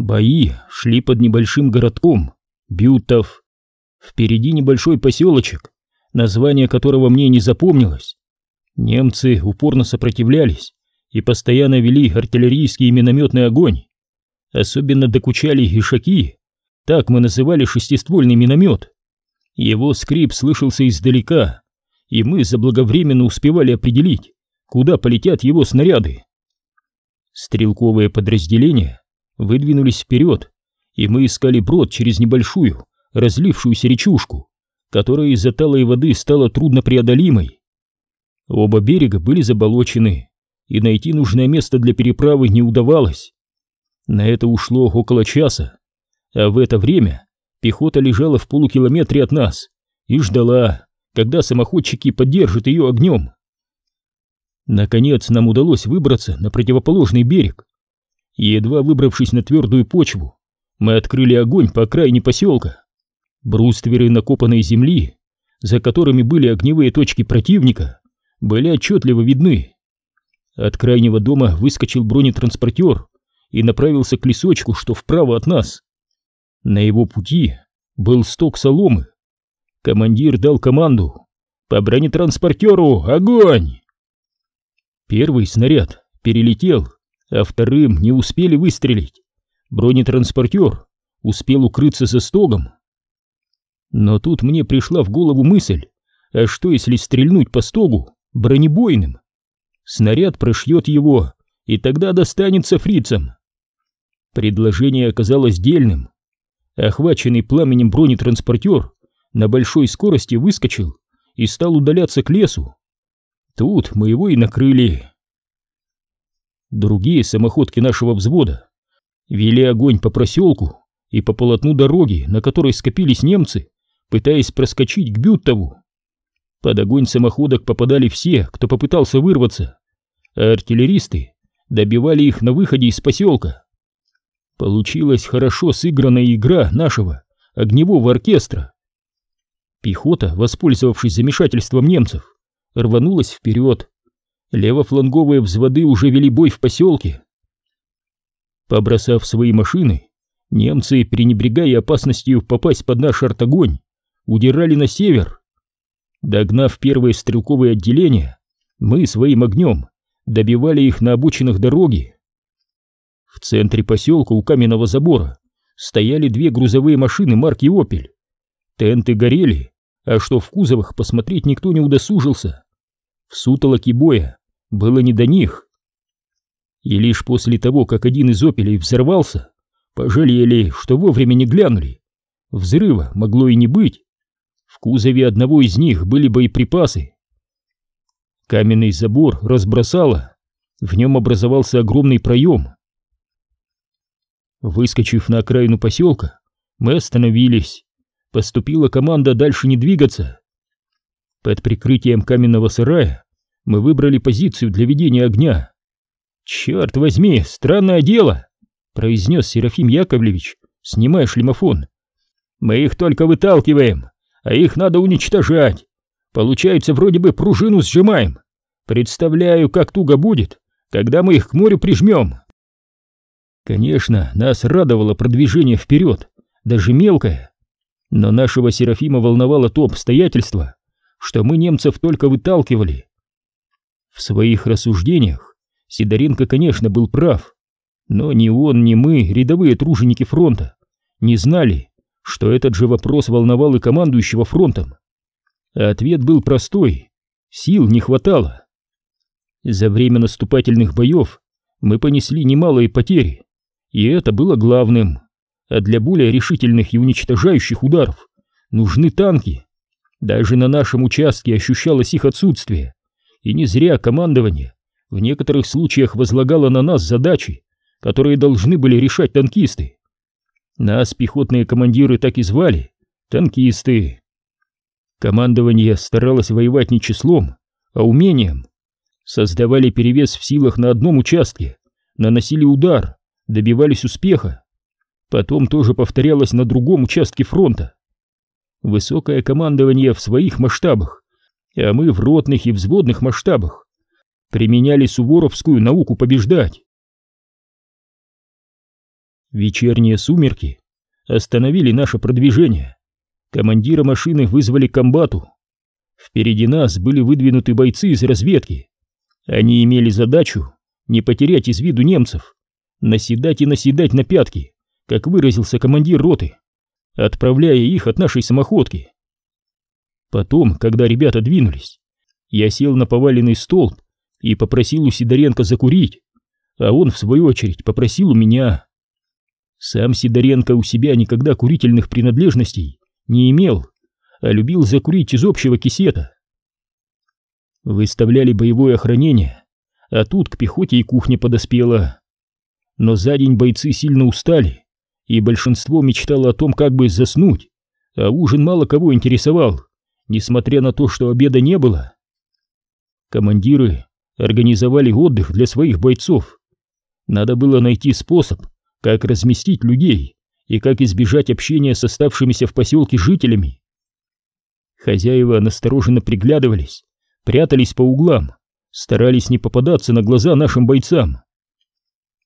Бои шли под небольшим городком Бютов. Впереди небольшой поселочек, название которого мне не запомнилось. Немцы упорно сопротивлялись и постоянно вели артиллерийский и минометный огонь. Особенно докучали ишаки, так мы называли шестиствольный миномет. Его скрип слышался издалека, и мы заблаговременно успевали определить, куда полетят его снаряды. Стрелковые подразделения выдвинулись вперед, и мы искали брод через небольшую, разлившуюся речушку, которая из-за талой воды стала труднопреодолимой. Оба берега были заболочены, и найти нужное место для переправы не удавалось. На это ушло около часа, а в это время пехота лежала в полукилометре от нас и ждала, когда самоходчики поддержат ее огнем. Наконец нам удалось выбраться на противоположный берег. Едва выбравшись на твердую почву, мы открыли огонь по окраине поселка. Брустверы накопанной земли, за которыми были огневые точки противника, были отчетливо видны. От крайнего дома выскочил бронетранспортер и направился к лесочку, что вправо от нас. На его пути был сток соломы. Командир дал команду «По бронетранспортеру огонь!» Первый снаряд перелетел, а вторым не успели выстрелить. Бронетранспортер успел укрыться за стогом. Но тут мне пришла в голову мысль, а что если стрельнуть по стогу бронебойным? Снаряд прошьет его, и тогда достанется фрицам. Предложение оказалось дельным. Охваченный пламенем бронетранспортер на большой скорости выскочил и стал удаляться к лесу. Тут мы его и накрыли. Другие самоходки нашего взвода вели огонь по проселку и по полотну дороги, на которой скопились немцы, пытаясь проскочить к Бюттову. Под огонь самоходок попадали все, кто попытался вырваться, а артиллеристы добивали их на выходе из поселка. Получилась хорошо сыгранная игра нашего огневого оркестра. Пехота, воспользовавшись замешательством немцев, рванулась вперед. Левофланговые взводы уже вели бой в поселке. Побросав свои машины, немцы, пренебрегая опасностью попасть под наш артогонь, удирали на север. Догнав первое стрелковое отделение, мы своим огнем добивали их на обочинах дороги. В центре поселка у каменного забора стояли две грузовые машины марки «Опель». Тенты горели, а что в кузовах посмотреть никто не удосужился. В сутолоке боя было не до них. И лишь после того, как один из «Опелей» взорвался, пожалели, что вовремя не глянули. Взрыва могло и не быть. В кузове одного из них были боеприпасы. Каменный забор разбросало, в нем образовался огромный проем. Выскочив на окраину поселка, мы остановились. Поступила команда дальше не двигаться. Под прикрытием каменного сарая мы выбрали позицию для ведения огня. «Черт возьми, странное дело!» — произнес Серафим Яковлевич, снимая шлемофон. «Мы их только выталкиваем, а их надо уничтожать. Получается, вроде бы пружину сжимаем. Представляю, как туго будет, когда мы их к морю прижмем». Конечно, нас радовало продвижение вперед, даже мелкое. Но нашего Серафима волновало то обстоятельство, что мы немцев только выталкивали. В своих рассуждениях Сидоренко, конечно, был прав, но ни он, ни мы, рядовые труженики фронта, не знали, что этот же вопрос волновал и командующего фронтом. А ответ был простой — сил не хватало. За время наступательных боев мы понесли немалые потери, и это было главным. А для более решительных и уничтожающих ударов нужны танки. Даже на нашем участке ощущалось их отсутствие. И не зря командование в некоторых случаях возлагало на нас задачи, которые должны были решать танкисты. Нас пехотные командиры так и звали — танкисты. Командование старалось воевать не числом, а умением. Создавали перевес в силах на одном участке, наносили удар, добивались успеха. Потом тоже повторялось на другом участке фронта. Высокое командование в своих масштабах, а мы в ротных и взводных масштабах применяли суворовскую науку побеждать. Вечерние сумерки остановили наше продвижение. Командира машины вызвали к комбату. Впереди нас были выдвинуты бойцы из разведки. Они имели задачу не потерять из виду немцев, наседать и наседать на пятки, как выразился командир роты, отправляя их от нашей самоходки. Потом, когда ребята двинулись, я сел на поваленный столб и попросил у Сидоренко закурить, а он, в свою очередь, попросил у меня. Сам Сидоренко у себя никогда курительных принадлежностей не имел, а любил закурить из общего кисета. Выставляли боевое охранение, а тут к пехоте и кухня подоспела. Но за день бойцы сильно устали, и большинство мечтало о том, как бы заснуть, а ужин мало кого интересовал, несмотря на то, что обеда не было. Командиры организовали отдых для своих бойцов. Надо было найти способ, как разместить людей и как избежать общения с оставшимися в поселке жителями. Хозяева настороженно приглядывались, прятались по углам, старались не попадаться на глаза нашим бойцам.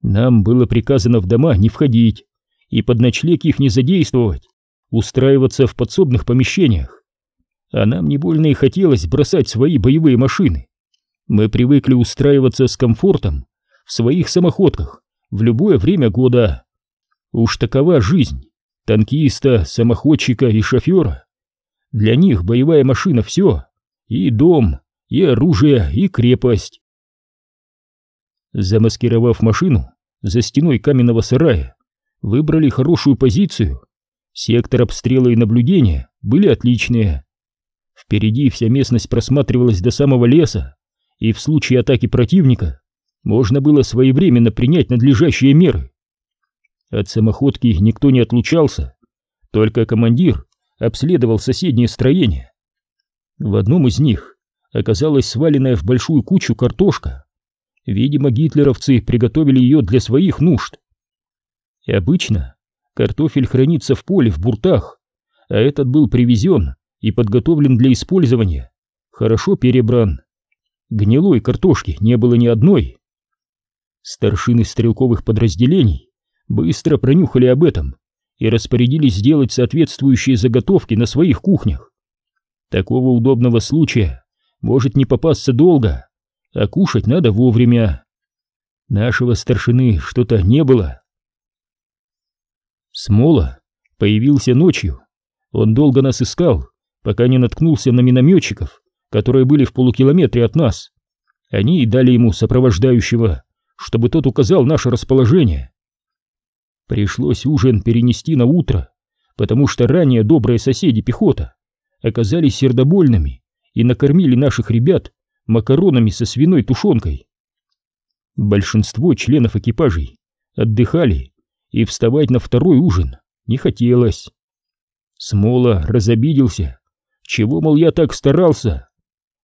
Нам было приказано в дома не входить и под ночлег их не задействовать, устраиваться в подсобных помещениях. А нам не больно и хотелось бросать свои боевые машины. Мы привыкли устраиваться с комфортом в своих самоходках в любое время года. Уж такова жизнь танкиста, самоходчика и шофера. Для них боевая машина все, и дом, и оружие, и крепость. Замаскировав машину за стеной каменного сарая, выбрали хорошую позицию. Сектор обстрела и наблюдения были отличные. Впереди вся местность просматривалась до самого леса, и в случае атаки противника можно было своевременно принять надлежащие меры. От самоходки никто не отлучался, только командир обследовал соседние строения. В одном из них оказалась сваленная в большую кучу картошка. Видимо, гитлеровцы приготовили ее для своих нужд. И обычно картофель хранится в поле в буртах, а этот был привезен и подготовлен для использования, хорошо перебран. Гнилой картошки не было ни одной. Старшины стрелковых подразделений быстро пронюхали об этом и распорядились сделать соответствующие заготовки на своих кухнях. Такого удобного случая может не попасться долго, а кушать надо вовремя. Нашего старшины что-то не было. Смола появился ночью. Он долго нас искал, пока не наткнулся на минометчиков, которые были в полукилометре от нас. Они и дали ему сопровождающего, чтобы тот указал наше расположение. Пришлось ужин перенести на утро, потому что ранее добрые соседи пехота оказались сердобольными и накормили наших ребят макаронами со свиной тушенкой. Большинство членов экипажей отдыхали, и вставать на второй ужин не хотелось. Смола разобиделся, чего, мол, я так старался,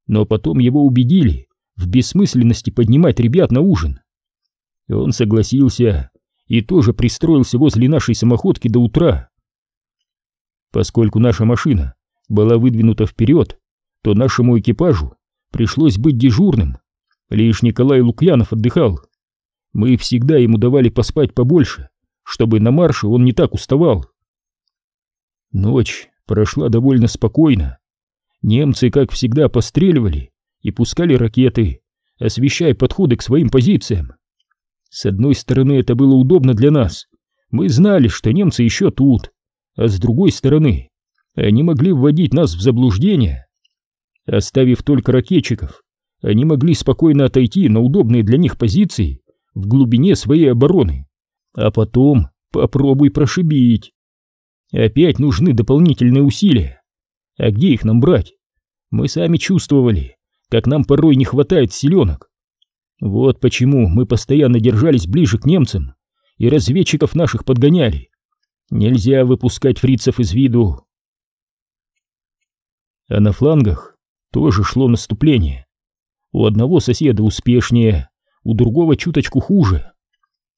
но потом его убедили в бессмысленности поднимать ребят на ужин. Он согласился и тоже пристроился возле нашей самоходки до утра. Поскольку наша машина была выдвинута вперед, то нашему экипажу пришлось быть дежурным. Лишь Николай Лукьянов отдыхал. Мы всегда ему давали поспать побольше, чтобы на марше он не так уставал. Ночь прошла довольно спокойно. Немцы, как всегда, постреливали и пускали ракеты, освещая подходы к своим позициям. С одной стороны, это было удобно для нас. Мы знали, что немцы еще тут, а с другой стороны, они могли вводить нас в заблуждение. Оставив только ракетчиков, они могли спокойно отойти на удобные для них позиции в глубине своей обороны, а потом попробуй прошибить. Опять нужны дополнительные усилия. А где их нам брать? Мы сами чувствовали, как нам порой не хватает силенок. Вот почему мы постоянно держались ближе к немцам и разведчиков наших подгоняли. Нельзя выпускать фрицев из виду. А на флангах тоже шло наступление. У одного соседа успешнее, у другого чуточку хуже.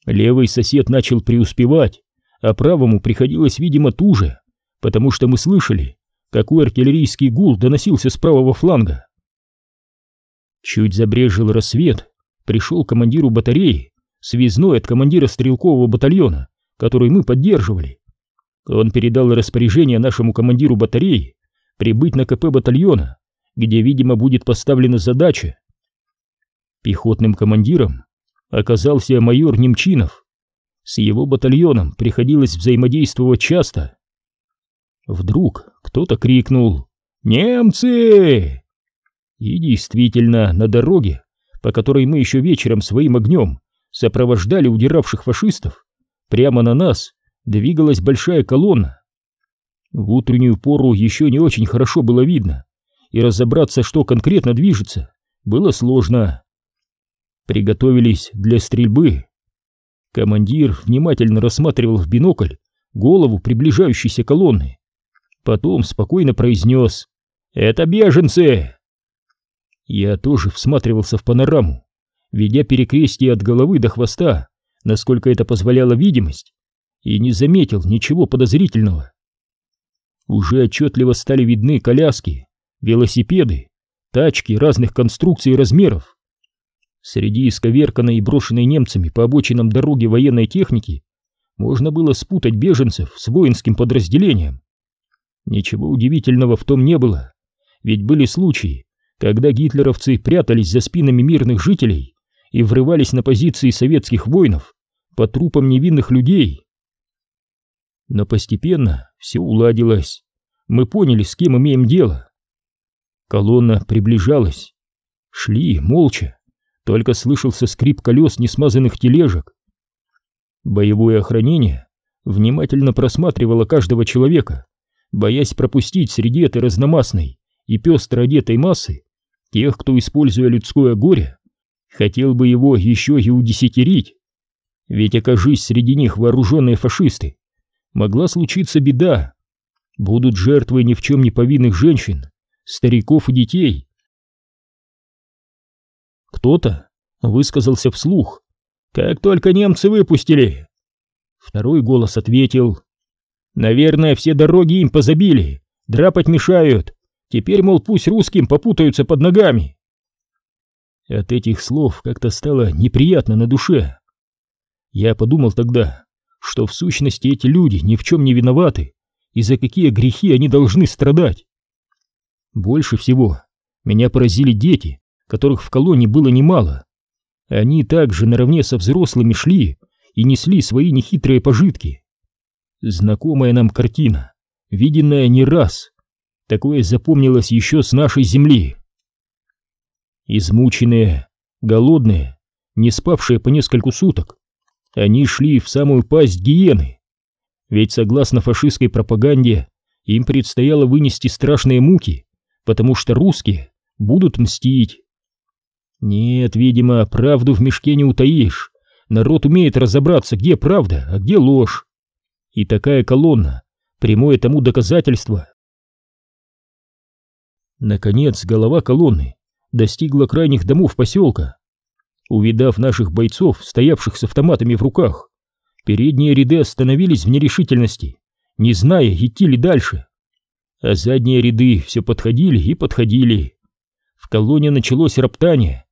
Левый сосед начал преуспевать, а правому приходилось, видимо, туже, потому что мы слышали, какой артиллерийский гул доносился с правого фланга. Чуть забрежил рассвет, пришел командиру батареи, связной от командира стрелкового батальона, который мы поддерживали. Он передал распоряжение нашему командиру батареи прибыть на КП батальона, где, видимо, будет поставлена задача. Пехотным командиром оказался майор Немчинов. С его батальоном приходилось взаимодействовать часто. Вдруг кто-то крикнул «Немцы!» И действительно, на дороге, по которой мы еще вечером своим огнем сопровождали удиравших фашистов, прямо на нас двигалась большая колонна. В утреннюю пору еще не очень хорошо было видно, и разобраться, что конкретно движется, было сложно. Приготовились для стрельбы. Командир внимательно рассматривал в бинокль голову приближающейся колонны. Потом спокойно произнес «Это беженцы!» Я тоже всматривался в панораму, ведя перекрестие от головы до хвоста, насколько это позволяла видимость, и не заметил ничего подозрительного. Уже отчетливо стали видны коляски, велосипеды, тачки разных конструкций и размеров. Среди исковерканной и брошенной немцами по обочинам дороги военной техники можно было спутать беженцев с воинским подразделением. Ничего удивительного в том не было, ведь были случаи, когда гитлеровцы прятались за спинами мирных жителей и врывались на позиции советских воинов по трупам невинных людей. Но постепенно все уладилось. Мы поняли, с кем имеем дело. Колонна приближалась. Шли молча, только слышался скрип колес несмазанных тележек. Боевое охранение внимательно просматривало каждого человека, боясь пропустить среди этой разномастной и пестро одетой массы тех, кто, используя людское горе, хотел бы его еще и удесятерить. Ведь окажись среди них вооруженные фашисты, могла случиться беда. Будут жертвы ни в чем не повинных женщин, стариков и детей. Кто-то высказался вслух. «Как только немцы выпустили!» Второй голос ответил. «Наверное, все дороги им позабили, драпать мешают. Теперь, мол, пусть русским попутаются под ногами. От этих слов как-то стало неприятно на душе. Я подумал тогда, что в сущности эти люди ни в чем не виноваты, и за какие грехи они должны страдать. Больше всего меня поразили дети, которых в колонии было немало. Они также наравне со взрослыми шли и несли свои нехитрые пожитки. Знакомая нам картина, виденная не раз — Такое запомнилось еще с нашей земли. Измученные, голодные, не спавшие по нескольку суток, они шли в самую пасть гиены. Ведь согласно фашистской пропаганде, им предстояло вынести страшные муки, потому что русские будут мстить. Нет, видимо, правду в мешке не утаишь. Народ умеет разобраться, где правда, а где ложь. И такая колонна — прямое тому доказательство. Наконец голова колонны достигла крайних домов поселка. Увидав наших бойцов, стоявших с автоматами в руках, передние ряды остановились в нерешительности, не зная, идти ли дальше. А задние ряды все подходили и подходили. В колонне началось роптание.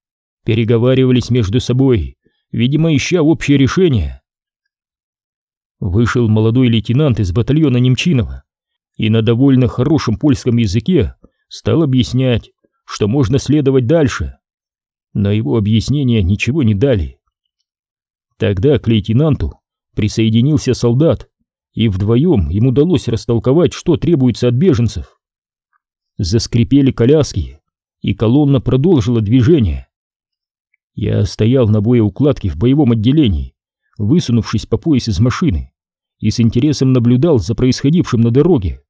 Переговаривались между собой, видимо, ища общее решение. Вышел молодой лейтенант из батальона Немчинова и на довольно хорошем польском языке стал объяснять, что можно следовать дальше. Но его объяснения ничего не дали. Тогда к лейтенанту присоединился солдат, и вдвоем им удалось растолковать, что требуется от беженцев. Заскрипели коляски, и колонна продолжила движение. Я стоял на боеукладке в боевом отделении, высунувшись по пояс из машины, и с интересом наблюдал за происходившим на дороге.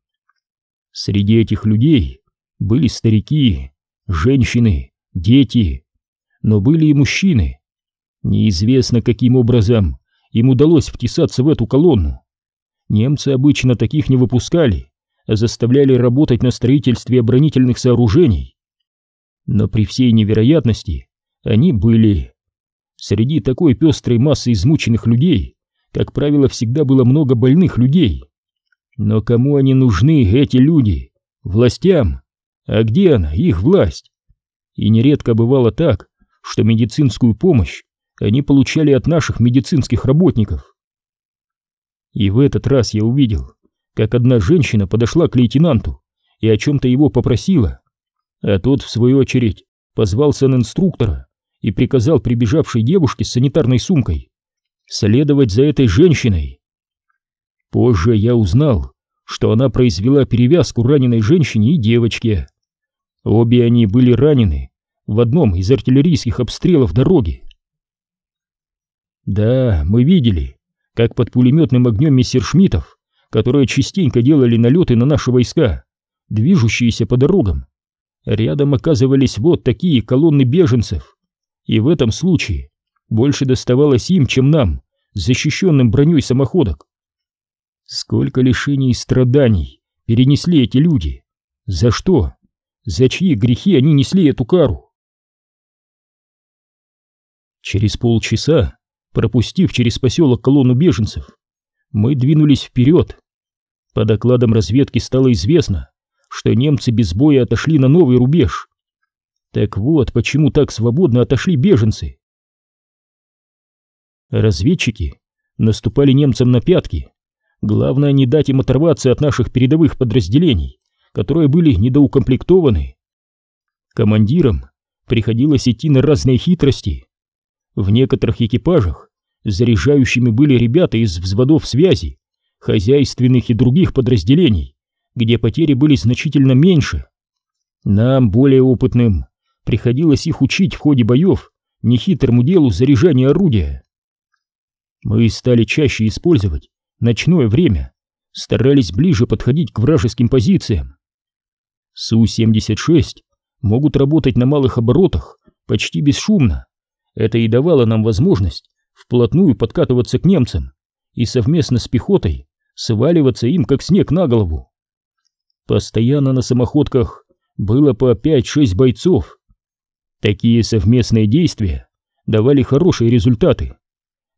Среди этих людей были старики, женщины, дети, но были и мужчины. Неизвестно, каким образом им удалось втесаться в эту колонну. Немцы обычно таких не выпускали, а заставляли работать на строительстве оборонительных сооружений. Но при всей невероятности они были. Среди такой пестрой массы измученных людей, как правило, всегда было много больных людей. Но кому они нужны, эти люди? Властям? А где она, их власть? И нередко бывало так, что медицинскую помощь они получали от наших медицинских работников. И в этот раз я увидел, как одна женщина подошла к лейтенанту и о чем-то его попросила, а тот, в свою очередь, позвал сан-инструктора и приказал прибежавшей девушке с санитарной сумкой следовать за этой женщиной. Позже я узнал, что она произвела перевязку раненой женщине и девочке. Обе они были ранены в одном из артиллерийских обстрелов дороги. Да, мы видели, как под пулеметным огнем мессершмиттов, которые частенько делали налеты на наши войска, движущиеся по дорогам, рядом оказывались вот такие колонны беженцев, и в этом случае больше доставалось им, чем нам, защищенным броней самоходок. Сколько лишений и страданий перенесли эти люди? За что? За чьи грехи они несли эту кару? Через полчаса, пропустив через поселок колонну беженцев, мы двинулись вперед. По докладам разведки стало известно, что немцы без боя отошли на новый рубеж. Так вот, почему так свободно отошли беженцы. Разведчики наступали немцам на пятки. Главное не дать им оторваться от наших передовых подразделений, которые были недоукомплектованы. Командирам приходилось идти на разные хитрости. В некоторых экипажах заряжающими были ребята из взводов связи, хозяйственных и других подразделений, где потери были значительно меньше. Нам, более опытным, приходилось их учить в ходе боев нехитрому делу заряжания орудия. Мы стали чаще использовать ночное время, старались ближе подходить к вражеским позициям. Су-76 могут работать на малых оборотах почти бесшумно. Это и давало нам возможность вплотную подкатываться к немцам и совместно с пехотой сваливаться им как снег на голову. Постоянно на самоходках было по 5-6 бойцов. Такие совместные действия давали хорошие результаты.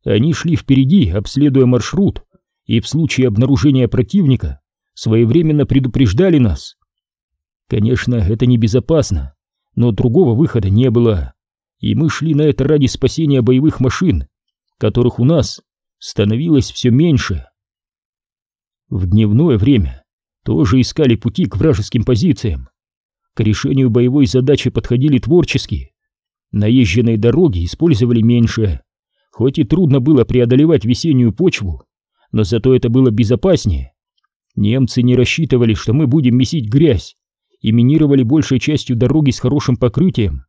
Они шли впереди, обследуя маршрут, и в случае обнаружения противника своевременно предупреждали нас. Конечно, это небезопасно, но другого выхода не было, и мы шли на это ради спасения боевых машин, которых у нас становилось все меньше. В дневное время тоже искали пути к вражеским позициям. К решению боевой задачи подходили творчески. Наезженные дороги использовали меньше, хоть и трудно было преодолевать весеннюю почву, но зато это было безопаснее. Немцы не рассчитывали, что мы будем месить грязь, и минировали большей частью дороги с хорошим покрытием.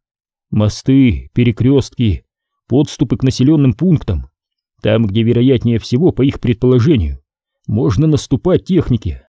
Мосты, перекрестки, подступы к населенным пунктам, там, где, вероятнее всего, по их предположению, можно наступать технике.